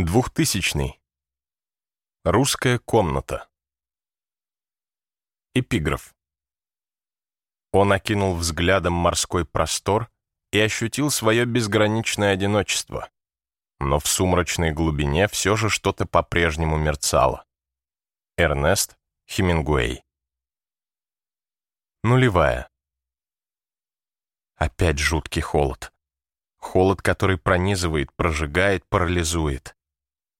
Двухтысячный. Русская комната. Эпиграф. Он окинул взглядом морской простор и ощутил свое безграничное одиночество. Но в сумрачной глубине все же что-то по-прежнему мерцало. Эрнест Хемингуэй. Нулевая. Опять жуткий холод. Холод, который пронизывает, прожигает, парализует.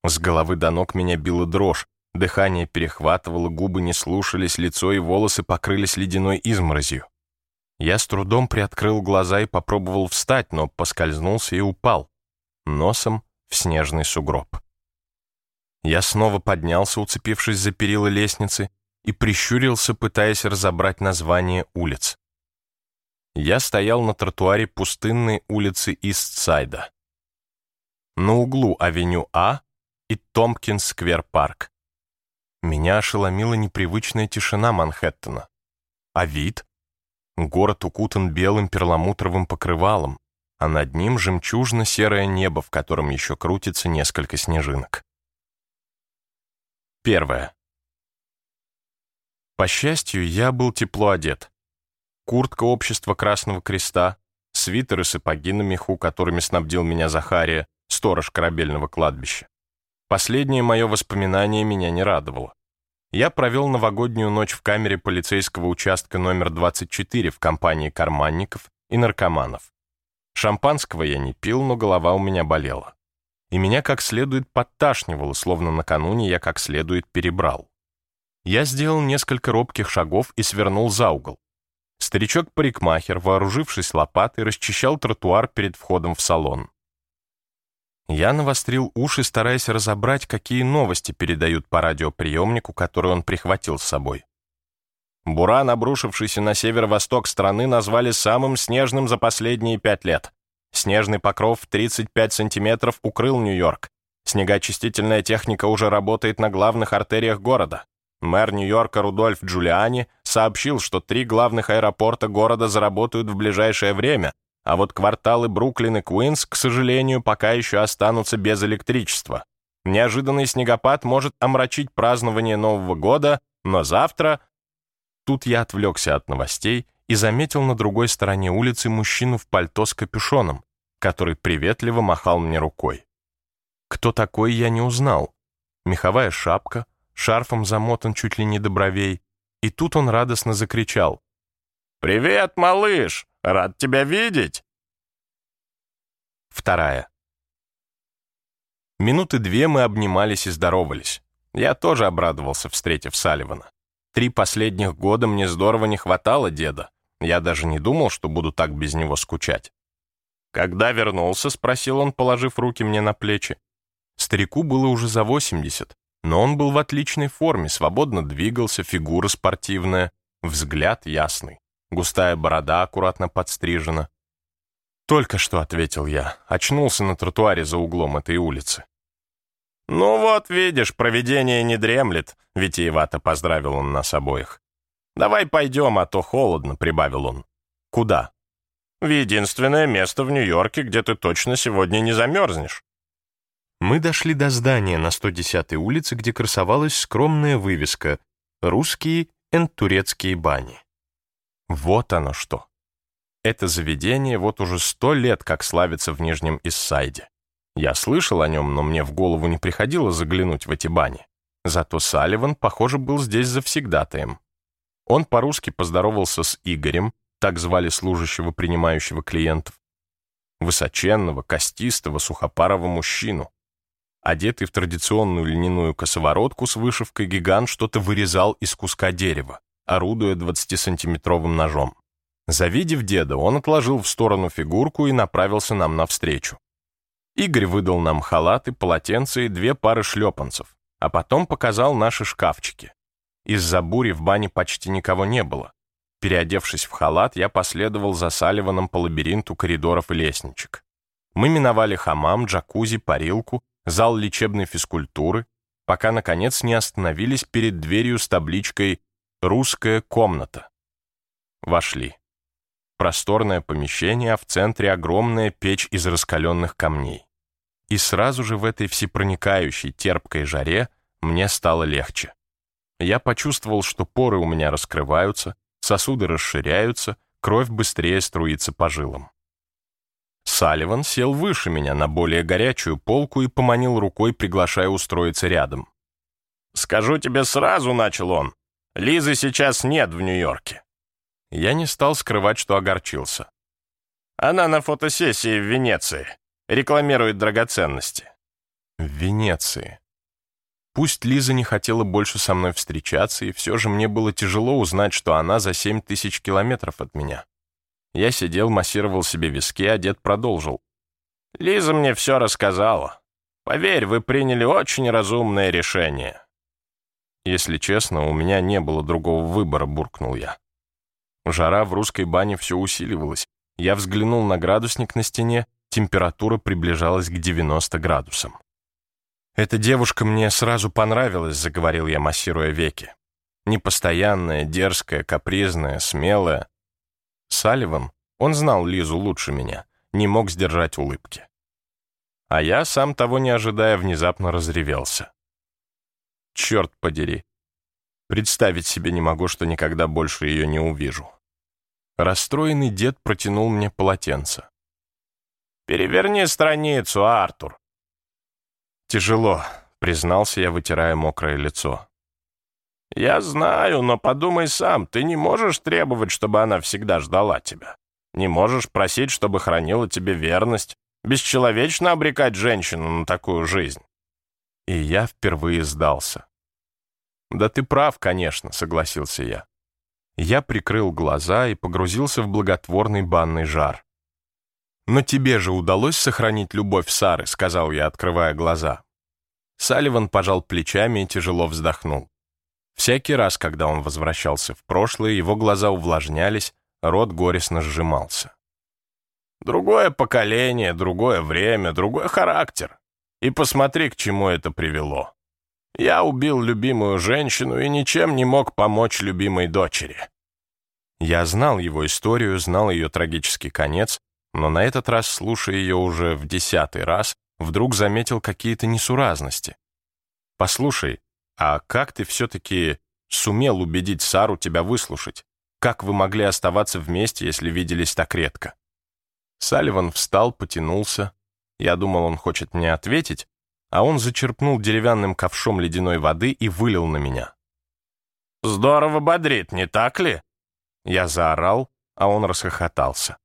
С головы до ног меня била дрожь, дыхание перехватывало, губы не слушались, лицо и волосы покрылись ледяной изморозью. Я с трудом приоткрыл глаза и попробовал встать, но поскользнулся и упал. Носом в снежный сугроб. Я снова поднялся, уцепившись за перила лестницы, и прищурился, пытаясь разобрать название улиц. Я стоял на тротуаре пустынной улицы Истсайда. На углу авеню А и Томпкинс-сквер-парк. Меня ошеломила непривычная тишина Манхэттена. А вид? Город укутан белым перламутровым покрывалом, а над ним жемчужно-серое небо, в котором еще крутится несколько снежинок. Первое. По счастью, я был тепло одет. Куртка общества Красного Креста, свитер и сапоги на меху, которыми снабдил меня Захария, сторож корабельного кладбища. Последнее мое воспоминание меня не радовало. Я провел новогоднюю ночь в камере полицейского участка номер 24 в компании карманников и наркоманов. Шампанского я не пил, но голова у меня болела. И меня как следует подташнивало, словно накануне я как следует перебрал. Я сделал несколько робких шагов и свернул за угол. Старичок-парикмахер, вооружившись лопатой, расчищал тротуар перед входом в салон. Я навострил уши, стараясь разобрать, какие новости передают по радиоприемнику, который он прихватил с собой. Буран, обрушившийся на северо-восток страны, назвали самым снежным за последние пять лет. Снежный покров в 35 сантиметров укрыл Нью-Йорк. Снегоочистительная техника уже работает на главных артериях города. Мэр Нью-Йорка Рудольф Джулиани сообщил, что три главных аэропорта города заработают в ближайшее время, а вот кварталы Бруклин и Куинс, к сожалению, пока еще останутся без электричества. Неожиданный снегопад может омрачить празднование Нового года, но завтра... Тут я отвлекся от новостей и заметил на другой стороне улицы мужчину в пальто с капюшоном, который приветливо махал мне рукой. Кто такой, я не узнал. Меховая шапка, шарфом замотан чуть ли не до бровей, и тут он радостно закричал. «Привет, малыш! Рад тебя видеть!» Вторая. Минуты две мы обнимались и здоровались. Я тоже обрадовался, встретив Салливана. Три последних года мне здорово не хватало деда. Я даже не думал, что буду так без него скучать. «Когда вернулся?» — спросил он, положив руки мне на плечи. Старику было уже за 80, но он был в отличной форме, свободно двигался, фигура спортивная, взгляд ясный. Густая борода аккуратно подстрижена. «Только что», — ответил я, очнулся на тротуаре за углом этой улицы. «Ну вот, видишь, провидение не дремлет», — витиевато поздравил он нас обоих. «Давай пойдем, а то холодно», — прибавил он. «Куда?» «В единственное место в Нью-Йорке, где ты точно сегодня не замерзнешь». Мы дошли до здания на 110-й улице, где красовалась скромная вывеска «Русские энтурецкие бани». Вот оно что. Это заведение вот уже сто лет как славится в Нижнем Иссайде. Я слышал о нем, но мне в голову не приходило заглянуть в эти бани. Зато Салливан, похоже, был здесь завсегдатаем. Он по-русски поздоровался с Игорем, так звали служащего, принимающего клиентов. Высоченного, костистого, сухопарого мужчину. Одетый в традиционную льняную косоворотку с вышивкой гигант что-то вырезал из куска дерева орудуя 20-сантиметровым ножом. Завидев деда, он отложил в сторону фигурку и направился нам навстречу. Игорь выдал нам халаты, полотенце и две пары шлепанцев, а потом показал наши шкафчики. Из-за бури в бане почти никого не было. Переодевшись в халат, я последовал за Салливаном по лабиринту коридоров и лестничек. Мы миновали хамам, джакузи, парилку, зал лечебной физкультуры, пока, наконец, не остановились перед дверью с табличкой Русская комната. Вошли. Просторное помещение, а в центре огромная печь из раскаленных камней. И сразу же в этой всепроникающей терпкой жаре мне стало легче. Я почувствовал, что поры у меня раскрываются, сосуды расширяются, кровь быстрее струится по жилам. Салливан сел выше меня на более горячую полку и поманил рукой, приглашая устроиться рядом. «Скажу тебе сразу», — начал он, — «Лизы сейчас нет в Нью-Йорке». Я не стал скрывать, что огорчился. Она на фотосессии в Венеции. Рекламирует драгоценности. В Венеции. Пусть Лиза не хотела больше со мной встречаться, и все же мне было тяжело узнать, что она за семь тысяч километров от меня. Я сидел, массировал себе виски, а дед продолжил. «Лиза мне все рассказала. Поверь, вы приняли очень разумное решение». Если честно, у меня не было другого выбора, буркнул я. Жара в русской бане все усиливалась. Я взглянул на градусник на стене, температура приближалась к 90 градусам. «Эта девушка мне сразу понравилась», — заговорил я, массируя веки. Непостоянная, дерзкая, капризная, смелая. Салливан, он знал Лизу лучше меня, не мог сдержать улыбки. А я, сам того не ожидая, внезапно разревелся. Черт подери. Представить себе не могу, что никогда больше ее не увижу. Расстроенный дед протянул мне полотенце. «Переверни страницу, Артур!» «Тяжело», — признался я, вытирая мокрое лицо. «Я знаю, но подумай сам, ты не можешь требовать, чтобы она всегда ждала тебя. Не можешь просить, чтобы хранила тебе верность, бесчеловечно обрекать женщину на такую жизнь». И я впервые сдался. «Да ты прав, конечно», — согласился я. Я прикрыл глаза и погрузился в благотворный банный жар. «Но тебе же удалось сохранить любовь Сары», — сказал я, открывая глаза. Салливан пожал плечами и тяжело вздохнул. Всякий раз, когда он возвращался в прошлое, его глаза увлажнялись, рот горестно сжимался. «Другое поколение, другое время, другой характер. И посмотри, к чему это привело. Я убил любимую женщину и ничем не мог помочь любимой дочери». Я знал его историю, знал ее трагический конец, но на этот раз, слушая ее уже в десятый раз, вдруг заметил какие-то несуразности. «Послушай, а как ты все-таки сумел убедить Сару тебя выслушать? Как вы могли оставаться вместе, если виделись так редко?» Салливан встал, потянулся. Я думал, он хочет мне ответить, а он зачерпнул деревянным ковшом ледяной воды и вылил на меня. «Здорово бодрит, не так ли?» Я заорал, а он расхохотался.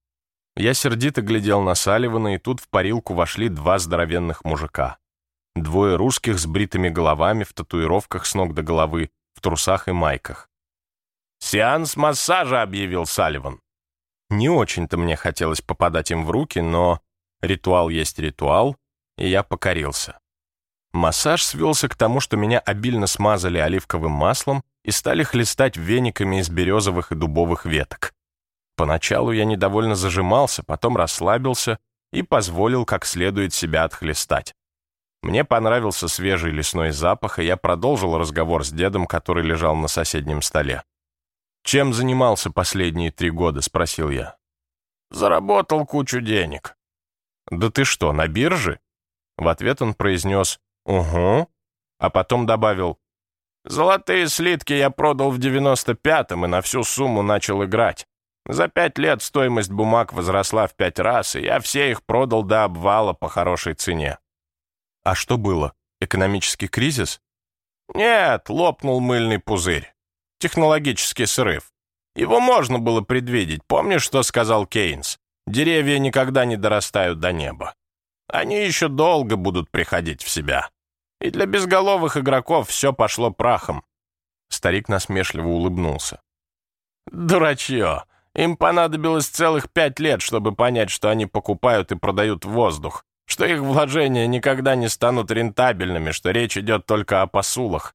Я сердито глядел на Салливана, и тут в парилку вошли два здоровенных мужика. Двое русских с бритыми головами, в татуировках с ног до головы, в трусах и майках. «Сеанс массажа», — объявил Салливан. Не очень-то мне хотелось попадать им в руки, но ритуал есть ритуал, и я покорился. Массаж свелся к тому, что меня обильно смазали оливковым маслом и стали хлестать вениками из березовых и дубовых веток. Поначалу я недовольно зажимался, потом расслабился и позволил как следует себя отхлестать. Мне понравился свежий лесной запах, и я продолжил разговор с дедом, который лежал на соседнем столе. «Чем занимался последние три года?» — спросил я. «Заработал кучу денег». «Да ты что, на бирже?» В ответ он произнес «Угу», а потом добавил «Золотые слитки я продал в девяносто пятом и на всю сумму начал играть. За пять лет стоимость бумаг возросла в пять раз, и я все их продал до обвала по хорошей цене. А что было? Экономический кризис? Нет, лопнул мыльный пузырь. Технологический срыв. Его можно было предвидеть. Помнишь, что сказал Кейнс? Деревья никогда не дорастают до неба. Они еще долго будут приходить в себя. И для безголовых игроков все пошло прахом. Старик насмешливо улыбнулся. «Дурачье! Им понадобилось целых пять лет, чтобы понять, что они покупают и продают воздух, что их вложения никогда не станут рентабельными, что речь идет только о посулах.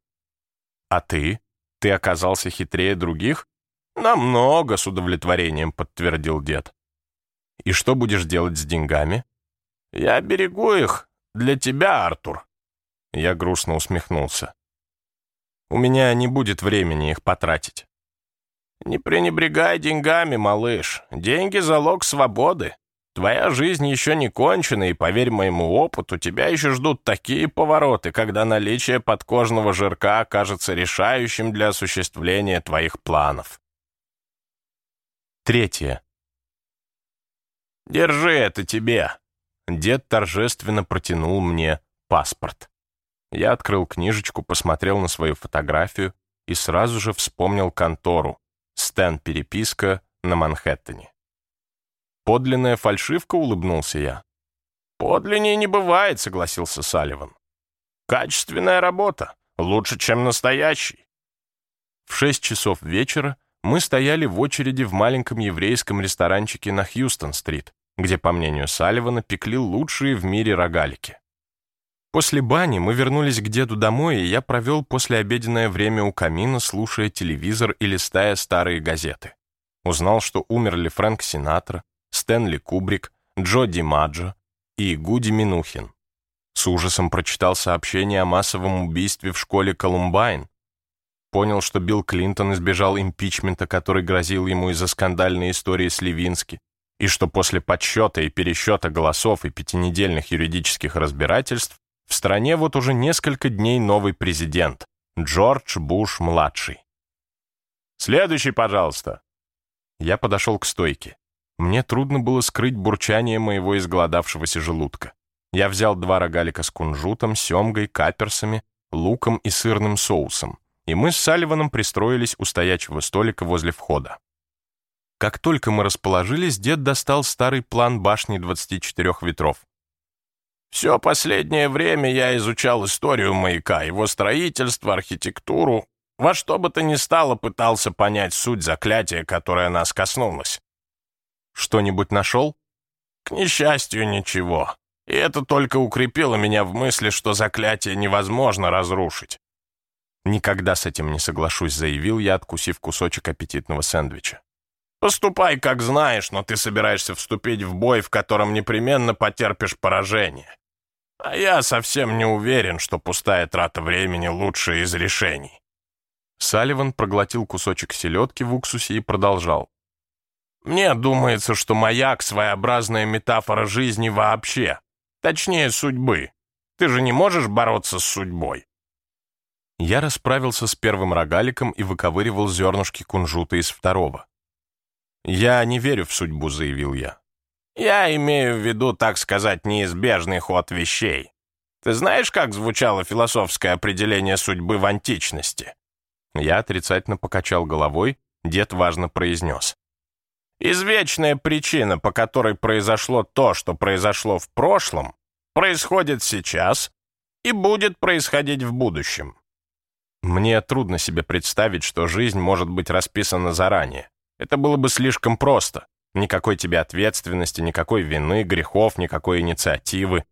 А ты? Ты оказался хитрее других? Намного, с удовлетворением подтвердил дед. И что будешь делать с деньгами? Я берегу их для тебя, Артур. Я грустно усмехнулся. У меня не будет времени их потратить. «Не пренебрегай деньгами, малыш. Деньги — залог свободы. Твоя жизнь еще не кончена, и, поверь моему опыту, тебя еще ждут такие повороты, когда наличие подкожного жирка окажется решающим для осуществления твоих планов. Третье. «Держи это тебе!» Дед торжественно протянул мне паспорт. Я открыл книжечку, посмотрел на свою фотографию и сразу же вспомнил контору. Стэн переписка на Манхэттене. «Подлинная фальшивка?» — улыбнулся я. «Подлиннее не бывает», — согласился Салливан. «Качественная работа. Лучше, чем настоящий». В шесть часов вечера мы стояли в очереди в маленьком еврейском ресторанчике на Хьюстон-стрит, где, по мнению Салливана, пекли лучшие в мире рогалики. После бани мы вернулись к деду домой, и я провел послеобеденное время у камина, слушая телевизор и листая старые газеты. Узнал, что умерли Фрэнк Синатра, Стэнли Кубрик, Джо Ди Маджо и Гуди Минухин. С ужасом прочитал сообщение о массовом убийстве в школе Колумбайн. Понял, что Билл Клинтон избежал импичмента, который грозил ему из-за скандальной истории с Левински, и что после подсчета и пересчета голосов и пятинедельных юридических разбирательств в стране вот уже несколько дней новый президент — Джордж Буш-младший. «Следующий, пожалуйста». Я подошел к стойке. Мне трудно было скрыть бурчание моего изголодавшегося желудка. Я взял два рогалика с кунжутом, семгой, каперсами, луком и сырным соусом, и мы с Салливаном пристроились у стоячего столика возле входа. Как только мы расположились, дед достал старый план башни 24 ветров. «Все последнее время я изучал историю маяка, его строительство, архитектуру. Во что бы то ни стало, пытался понять суть заклятия, которое нас коснулось. Что-нибудь нашел? К несчастью, ничего. И это только укрепило меня в мысли, что заклятие невозможно разрушить. «Никогда с этим не соглашусь», — заявил я, откусив кусочек аппетитного сэндвича. «Поступай, как знаешь, но ты собираешься вступить в бой, в котором непременно потерпишь поражение. А я совсем не уверен, что пустая трата времени — лучшее из решений». Салливан проглотил кусочек селедки в уксусе и продолжал. Мне думается, что маяк — своеобразная метафора жизни вообще. Точнее, судьбы. Ты же не можешь бороться с судьбой. Я расправился с первым рогаликом и выковыривал зернышки кунжута из второго. «Я не верю в судьбу», — заявил я. «Я имею в виду, так сказать, неизбежный ход вещей. Ты знаешь, как звучало философское определение судьбы в античности?» Я отрицательно покачал головой, дед важно произнес. Извечная причина, по которой произошло то, что произошло в прошлом, происходит сейчас и будет происходить в будущем. Мне трудно себе представить, что жизнь может быть расписана заранее. Это было бы слишком просто. Никакой тебе ответственности, никакой вины, грехов, никакой инициативы.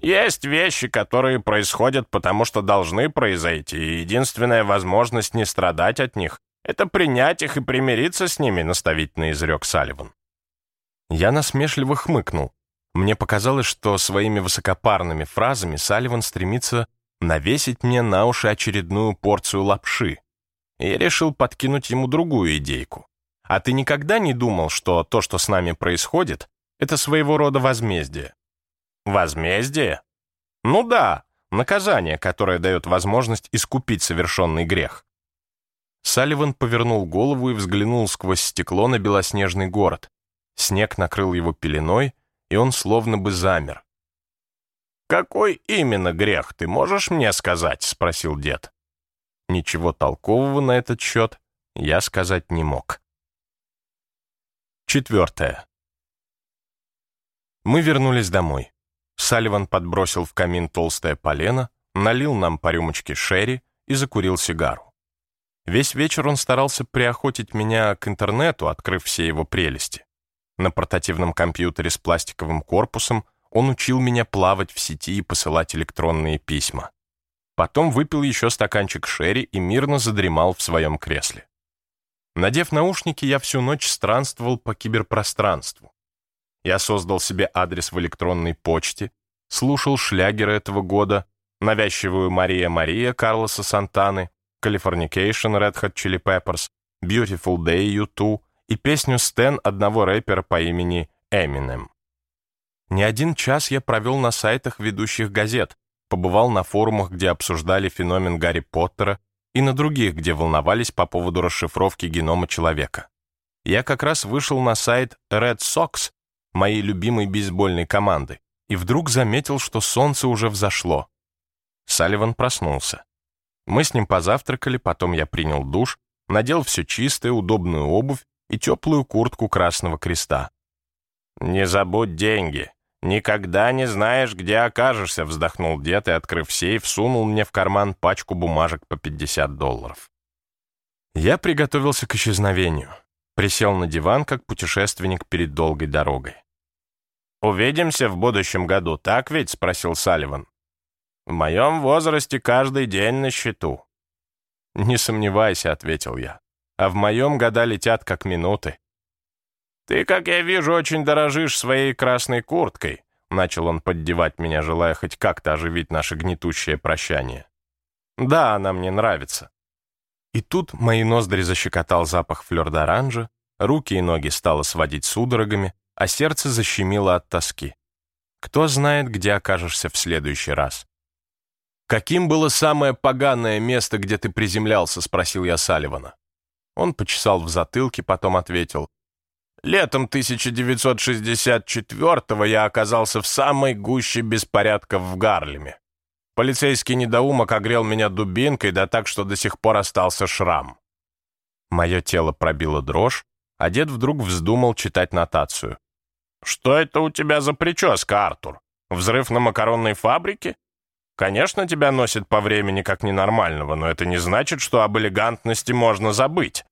Есть вещи, которые происходят потому, что должны произойти, и единственная возможность не страдать от них это принять их и примириться с ними, наставительно изрек Салливан. Я насмешливо хмыкнул. Мне показалось, что своими высокопарными фразами Салливан стремится навесить мне на уши очередную порцию лапши. И я решил подкинуть ему другую идейку. А ты никогда не думал, что то, что с нами происходит, это своего рода возмездие? Возмездие? Ну да, наказание, которое дает возможность искупить совершенный грех. Салливан повернул голову и взглянул сквозь стекло на белоснежный город. Снег накрыл его пеленой, и он словно бы замер. «Какой именно грех, ты можешь мне сказать?» — спросил дед. Ничего толкового на этот счет я сказать не мог. Четвертое. Мы вернулись домой. Салливан подбросил в камин толстое полено, налил нам по рюмочке шерри и закурил сигару. Весь вечер он старался приохотить меня к интернету, открыв все его прелести. На портативном компьютере с пластиковым корпусом он учил меня плавать в сети и посылать электронные письма. Потом выпил еще стаканчик шерри и мирно задремал в своем кресле. Надев наушники, я всю ночь странствовал по киберпространству. Я создал себе адрес в электронной почте, слушал шлягеры этого года, навязчивую «Мария Мария» Карлоса Сантаны, Californication Red Hot Chili Peppers, Beautiful Day U2 и песню Stan одного рэпера по имени Eminem. Не один час я провел на сайтах ведущих газет, побывал на форумах, где обсуждали феномен Гарри Поттера, и на других, где волновались по поводу расшифровки генома человека. Я как раз вышел на сайт Red Sox, моей любимой бейсбольной команды, и вдруг заметил, что солнце уже взошло. Салливан проснулся. Мы с ним позавтракали, потом я принял душ, надел все чистое, удобную обувь и теплую куртку Красного Креста. «Не забудь деньги. Никогда не знаешь, где окажешься», — вздохнул дед и, открыв сейф, сунул мне в карман пачку бумажек по 50 долларов. Я приготовился к исчезновению. Присел на диван, как путешественник перед долгой дорогой. «Увидимся в будущем году, так ведь?» — спросил Салливан. «В моем возрасте каждый день на счету». «Не сомневайся», — ответил я. «А в моем года летят как минуты». «Ты, как я вижу, очень дорожишь своей красной курткой», — начал он поддевать меня, желая хоть как-то оживить наше гнетущее прощание. «Да, она мне нравится». И тут мои ноздри защекотал запах флёр-д'оранжа, руки и ноги стало сводить судорогами, а сердце защемило от тоски. Кто знает, где окажешься в следующий раз. «Каким было самое поганое место, где ты приземлялся?» — спросил я Салливана. Он почесал в затылке, потом ответил. «Летом 1964-го я оказался в самой гуще беспорядков в Гарлеме. Полицейский недоумок огрел меня дубинкой, да так, что до сих пор остался шрам». Мое тело пробило дрожь, а дед вдруг вздумал читать нотацию. «Что это у тебя за прическа, Артур? Взрыв на макаронной фабрике? Конечно, тебя носит по времени как ненормального, но это не значит, что об элегантности можно забыть.